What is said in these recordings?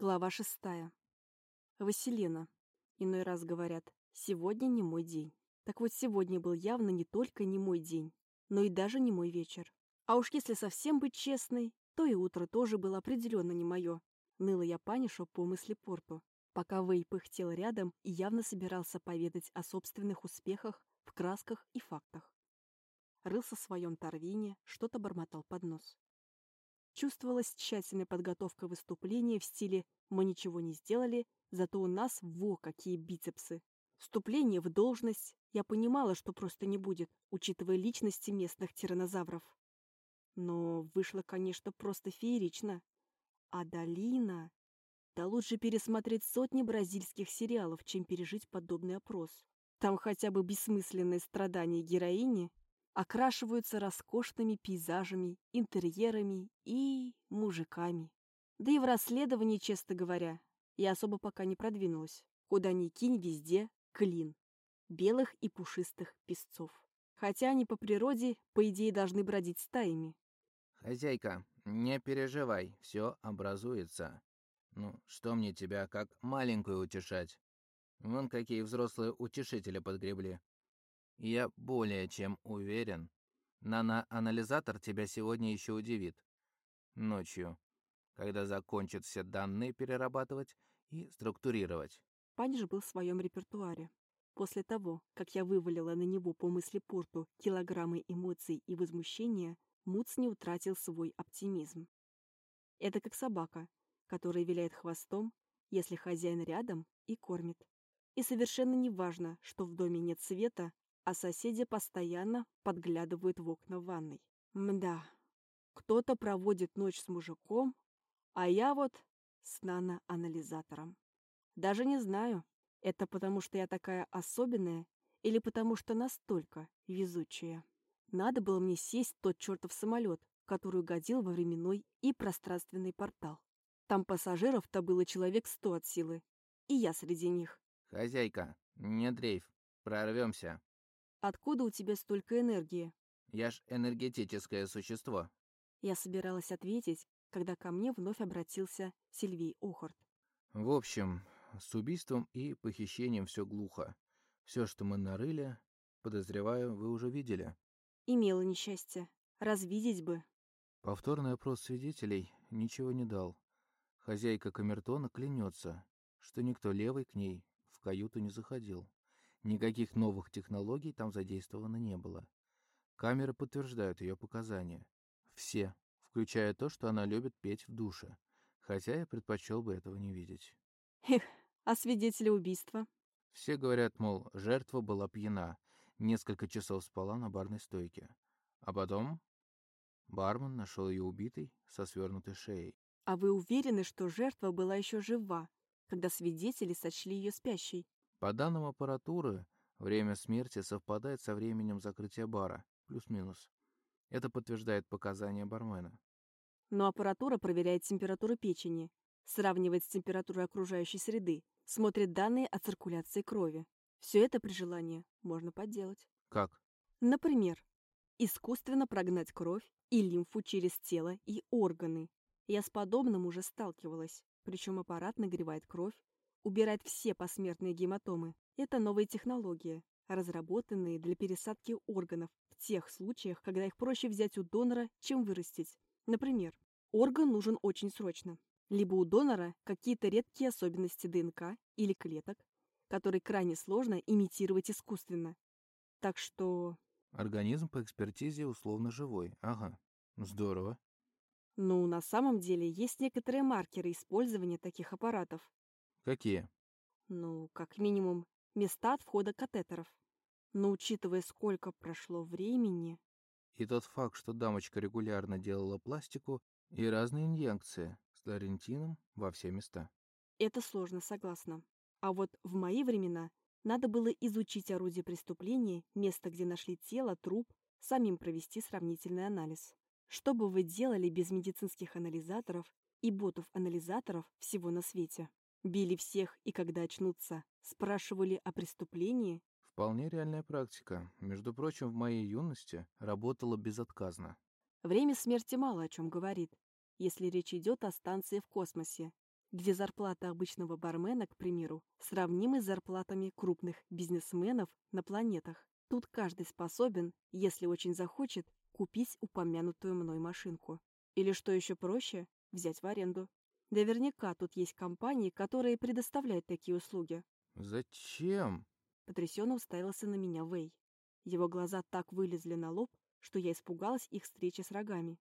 Глава шестая. Василина. Иной раз говорят, сегодня не мой день. Так вот, сегодня был явно не только не мой день, но и даже не мой вечер. А уж если совсем быть честной, то и утро тоже было определенно не мое. Ныла я панишу по мысли порту, пока Вэй пыхтел рядом и явно собирался поведать о собственных успехах в красках и фактах. Рылся в своем торвине, что-то бормотал под нос. Чувствовалась тщательная подготовка выступления в стиле «мы ничего не сделали, зато у нас во какие бицепсы». Вступление в должность я понимала, что просто не будет, учитывая личности местных тиранозавров. Но вышло, конечно, просто феерично. А долина... Да лучше пересмотреть сотни бразильских сериалов, чем пережить подобный опрос. Там хотя бы бессмысленные страдания героини окрашиваются роскошными пейзажами, интерьерами и мужиками. Да и в расследовании, честно говоря, я особо пока не продвинулась. Куда ни кинь, везде клин. Белых и пушистых песцов. Хотя они по природе, по идее, должны бродить стаями. «Хозяйка, не переживай, все образуется. Ну, что мне тебя как маленькую утешать? Вон какие взрослые утешители подгребли. Я более чем уверен, наноанализатор тебя сегодня еще удивит. Ночью, когда закончит все данные перерабатывать и структурировать. Панч был в своем репертуаре. После того, как я вывалила на него по мысли порту килограммы эмоций и возмущения, Муц не утратил свой оптимизм. Это как собака, которая виляет хвостом, если хозяин рядом и кормит. И совершенно не важно, что в доме нет света, а соседи постоянно подглядывают в окна ванной. Мда, кто-то проводит ночь с мужиком, а я вот с наноанализатором. Даже не знаю, это потому что я такая особенная или потому что настолько везучая. Надо было мне сесть тот чертов самолет, который угодил во временной и пространственный портал. Там пассажиров-то было человек сто от силы, и я среди них. «Хозяйка, не дрейф, прорвемся», Откуда у тебя столько энергии? Я ж энергетическое существо. Я собиралась ответить, когда ко мне вновь обратился Сильвий Охарт. В общем, с убийством и похищением все глухо. Все, что мы нарыли, подозреваю, вы уже видели. Имела несчастье. Развидеть бы. Повторный опрос свидетелей ничего не дал. Хозяйка камертона клянется, что никто левый к ней в каюту не заходил. Никаких новых технологий там задействовано не было. Камеры подтверждают ее показания. Все, включая то, что она любит петь в душе. Хотя я предпочел бы этого не видеть. Эх, а свидетели убийства? Все говорят, мол, жертва была пьяна, несколько часов спала на барной стойке. А потом бармен нашел ее убитой со свернутой шеей. А вы уверены, что жертва была еще жива, когда свидетели сочли ее спящей? По данным аппаратуры, время смерти совпадает со временем закрытия бара, плюс-минус. Это подтверждает показания бармена. Но аппаратура проверяет температуру печени, сравнивает с температурой окружающей среды, смотрит данные о циркуляции крови. Все это при желании можно подделать. Как? Например, искусственно прогнать кровь и лимфу через тело и органы. Я с подобным уже сталкивалась, причем аппарат нагревает кровь, убирать все посмертные гематомы. Это новые технологии, разработанные для пересадки органов в тех случаях, когда их проще взять у донора, чем вырастить. Например, орган нужен очень срочно. Либо у донора какие-то редкие особенности ДНК или клеток, которые крайне сложно имитировать искусственно. Так что... Организм по экспертизе условно живой. Ага. Здорово. Ну, на самом деле есть некоторые маркеры использования таких аппаратов. Какие? Ну, как минимум, места от входа катетеров. Но учитывая, сколько прошло времени... И тот факт, что дамочка регулярно делала пластику и разные инъекции с ларентином во все места. Это сложно, согласна. А вот в мои времена надо было изучить орудие преступления, место, где нашли тело, труп, самим провести сравнительный анализ. Что бы вы делали без медицинских анализаторов и ботов-анализаторов всего на свете? Били всех и когда очнутся, спрашивали о преступлении. Вполне реальная практика. Между прочим, в моей юности работала безотказно. Время смерти мало о чем говорит, если речь идет о станции в космосе. где зарплата обычного бармена, к примеру, сравнимы с зарплатами крупных бизнесменов на планетах. Тут каждый способен, если очень захочет, купить упомянутую мной машинку. Или, что еще проще, взять в аренду. Наверняка тут есть компании, которые предоставляют такие услуги. «Зачем?» Потрясенно уставился на меня Вэй. Его глаза так вылезли на лоб, что я испугалась их встречи с рогами.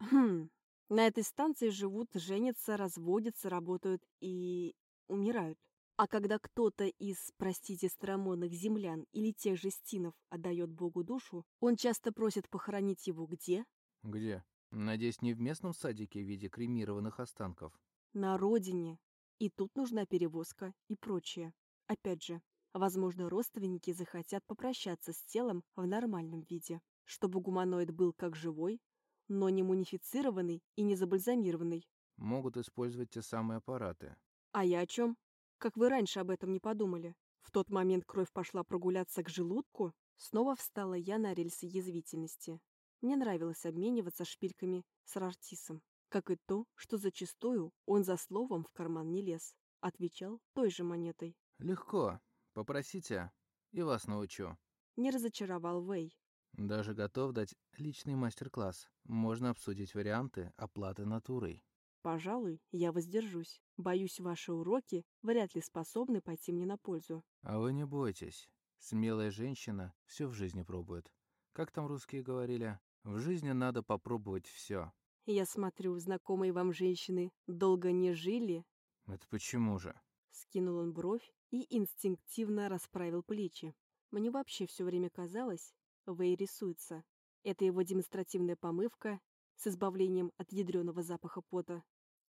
Хм, на этой станции живут, женятся, разводятся, работают и... умирают. А когда кто-то из, простите, старомодных землян или тех же стинов отдает Богу душу, он часто просит похоронить его где? Где? Надеюсь, не в местном садике в виде кремированных останков. На родине. И тут нужна перевозка и прочее. Опять же, возможно, родственники захотят попрощаться с телом в нормальном виде, чтобы гуманоид был как живой, но не мунифицированный и не забальзамированный. Могут использовать те самые аппараты. А я о чем? Как вы раньше об этом не подумали? В тот момент кровь пошла прогуляться к желудку, снова встала я на рельсы язвительности. Мне нравилось обмениваться шпильками с Рартисом, как и то, что зачастую он за словом в карман не лез, отвечал той же монетой. Легко. Попросите, и вас научу. Не разочаровал Вэй. Даже готов дать личный мастер-класс. Можно обсудить варианты оплаты натурой. Пожалуй, я воздержусь. Боюсь, ваши уроки вряд ли способны пойти мне на пользу. А вы не бойтесь. Смелая женщина все в жизни пробует. Как там русские говорили? В жизни надо попробовать все. Я смотрю, знакомые вам женщины долго не жили. Это почему же? Скинул он бровь и инстинктивно расправил плечи. Мне вообще все время казалось, Вэй рисуется. Это его демонстративная помывка с избавлением от ядреного запаха пота.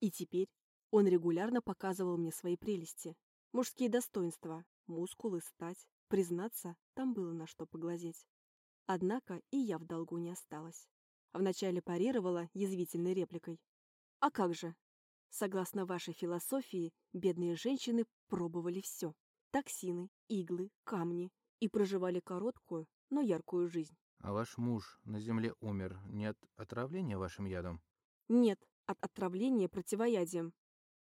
И теперь он регулярно показывал мне свои прелести. Мужские достоинства, мускулы, стать. Признаться, там было на что поглазеть. Однако и я в долгу не осталась. Вначале парировала язвительной репликой. А как же? Согласно вашей философии, бедные женщины пробовали все. Токсины, иглы, камни. И проживали короткую, но яркую жизнь. А ваш муж на земле умер не от отравления вашим ядом? Нет, от отравления противоядием.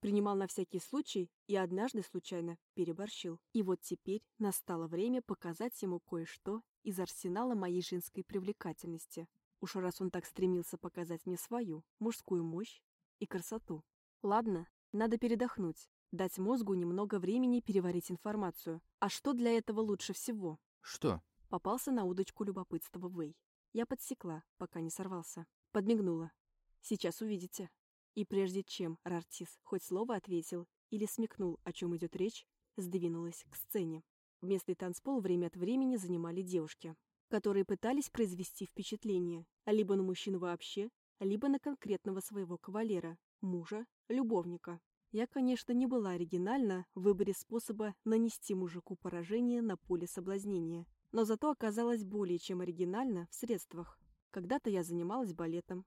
Принимал на всякий случай и однажды случайно переборщил. И вот теперь настало время показать ему кое-что из арсенала моей женской привлекательности. Уж раз он так стремился показать мне свою, мужскую мощь и красоту. Ладно, надо передохнуть, дать мозгу немного времени переварить информацию. А что для этого лучше всего? Что? Попался на удочку любопытства Вэй. Я подсекла, пока не сорвался. Подмигнула. Сейчас увидите. И прежде чем Рартис хоть слово ответил или смекнул, о чем идет речь, сдвинулась к сцене. Вместо танцпол время от времени занимали девушки, которые пытались произвести впечатление либо на мужчину вообще, либо на конкретного своего кавалера, мужа, любовника. Я, конечно, не была оригинальна в выборе способа нанести мужику поражение на поле соблазнения, но зато оказалась более чем оригинально в средствах. Когда-то я занималась балетом,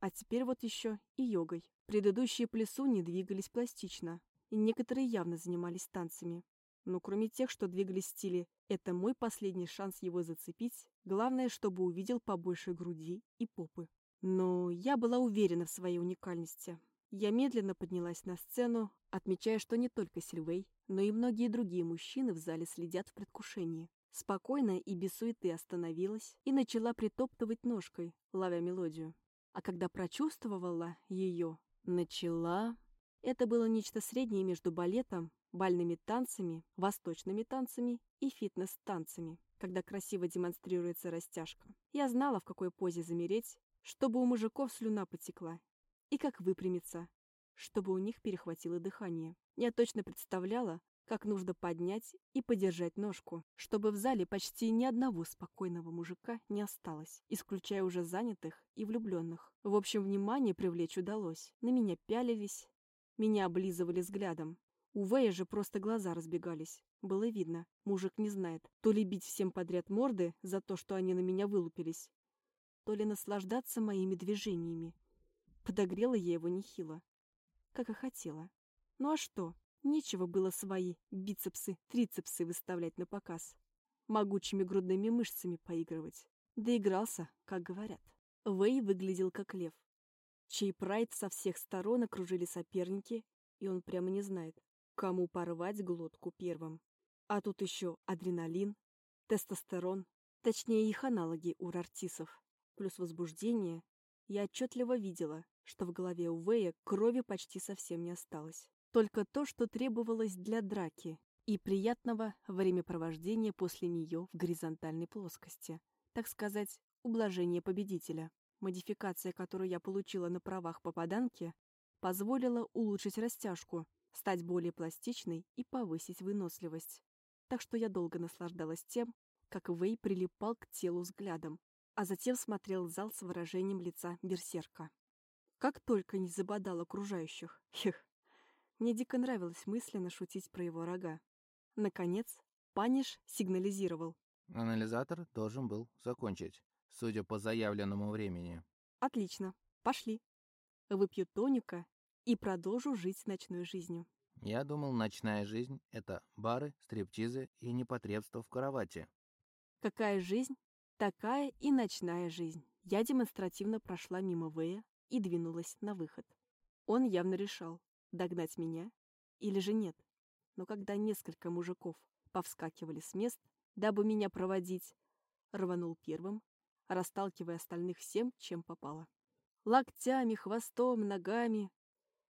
а теперь вот еще и йогой. Предыдущие не двигались пластично, и некоторые явно занимались танцами. Но кроме тех, что двигались в стиле «это мой последний шанс его зацепить», главное, чтобы увидел побольше груди и попы. Но я была уверена в своей уникальности. Я медленно поднялась на сцену, отмечая, что не только Сильвей, но и многие другие мужчины в зале следят в предвкушении. Спокойно и без суеты остановилась и начала притоптывать ножкой, ловя мелодию. А когда прочувствовала ее, начала... Это было нечто среднее между балетом, бальными танцами, восточными танцами и фитнес-танцами, когда красиво демонстрируется растяжка. Я знала, в какой позе замереть, чтобы у мужиков слюна потекла, и как выпрямиться, чтобы у них перехватило дыхание. Я точно представляла, как нужно поднять и подержать ножку, чтобы в зале почти ни одного спокойного мужика не осталось, исключая уже занятых и влюбленных. В общем, внимание привлечь удалось. На меня пялились, меня облизывали взглядом. У Вэя же просто глаза разбегались. Было видно, мужик не знает, то ли бить всем подряд морды за то, что они на меня вылупились, то ли наслаждаться моими движениями. Подогрела я его нехило, как и хотела. Ну а что? Нечего было свои бицепсы, трицепсы выставлять на показ. Могучими грудными мышцами поигрывать. Доигрался, как говорят. Вэй выглядел как лев, чей прайд со всех сторон окружили соперники, И он прямо не знает, кому порвать глотку первым. А тут еще адреналин, тестостерон, точнее их аналоги у рартисов, плюс возбуждение. Я отчетливо видела, что в голове у Вэя крови почти совсем не осталось. Только то, что требовалось для драки и приятного времяпровождения после нее в горизонтальной плоскости. Так сказать, ублажение победителя. Модификация, которую я получила на правах попаданки, позволила улучшить растяжку, стать более пластичной и повысить выносливость. Так что я долго наслаждалась тем, как Вэй прилипал к телу взглядом, а затем смотрел в зал с выражением лица берсерка. Как только не забодал окружающих. Хех. Мне дико нравилось мысленно шутить про его рога. Наконец, Паниш сигнализировал. Анализатор должен был закончить, судя по заявленному времени. Отлично. Пошли. Выпью тоника и продолжу жить ночной жизнью. Я думал, ночная жизнь — это бары, стриптизы и непотребство в кровати. Какая жизнь, такая и ночная жизнь. Я демонстративно прошла мимо Вэя и двинулась на выход. Он явно решал, догнать меня или же нет. Но когда несколько мужиков повскакивали с мест, дабы меня проводить, рванул первым, расталкивая остальных всем, чем попало. Локтями, хвостом, ногами.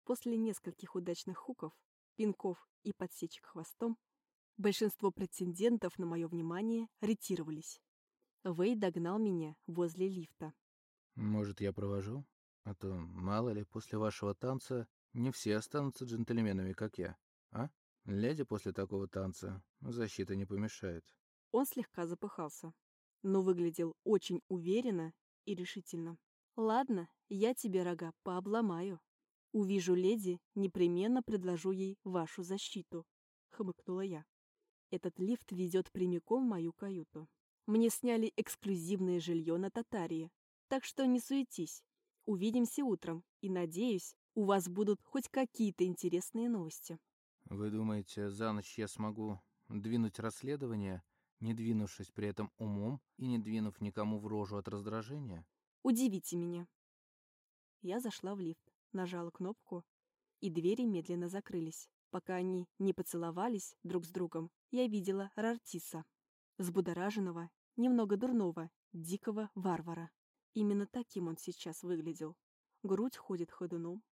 После нескольких удачных хуков, пинков и подсечек хвостом, большинство претендентов на мое внимание ретировались. Вэй догнал меня возле лифта. «Может, я провожу? А то, мало ли, после вашего танца не все останутся джентльменами, как я, а? Леди после такого танца защита не помешает». Он слегка запыхался, но выглядел очень уверенно и решительно. «Ладно, я тебе рога пообломаю. Увижу леди, непременно предложу ей вашу защиту», — хмыкнула я. «Этот лифт ведет прямиком в мою каюту. Мне сняли эксклюзивное жилье на Татарии, так что не суетись. Увидимся утром, и, надеюсь, у вас будут хоть какие-то интересные новости». «Вы думаете, за ночь я смогу двинуть расследование, не двинувшись при этом умом и не двинув никому в рожу от раздражения?» «Удивите меня». Я зашла в лифт, нажала кнопку, и двери медленно закрылись. Пока они не поцеловались друг с другом, я видела Рартиса, взбудораженного, немного дурного, дикого варвара. Именно таким он сейчас выглядел. Грудь ходит ходуном,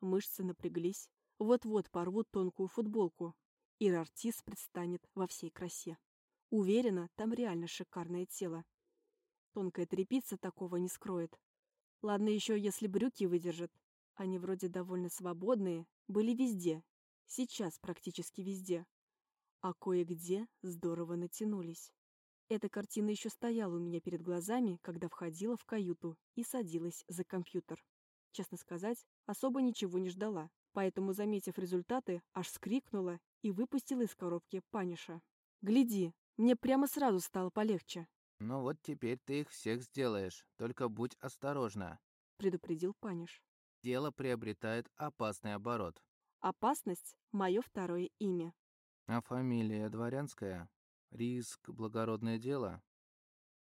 мышцы напряглись, вот-вот порвут тонкую футболку, и Рартис предстанет во всей красе. Уверена, там реально шикарное тело. Тонкая тряпица такого не скроет. Ладно еще, если брюки выдержат. Они вроде довольно свободные, были везде. Сейчас практически везде. А кое-где здорово натянулись. Эта картина еще стояла у меня перед глазами, когда входила в каюту и садилась за компьютер. Честно сказать, особо ничего не ждала, поэтому, заметив результаты, аж скрикнула и выпустила из коробки паниша. «Гляди, мне прямо сразу стало полегче», «Ну вот теперь ты их всех сделаешь, только будь осторожна», — предупредил паниш. «Дело приобретает опасный оборот». «Опасность — мое второе имя». «А фамилия дворянская? Риск — благородное дело?»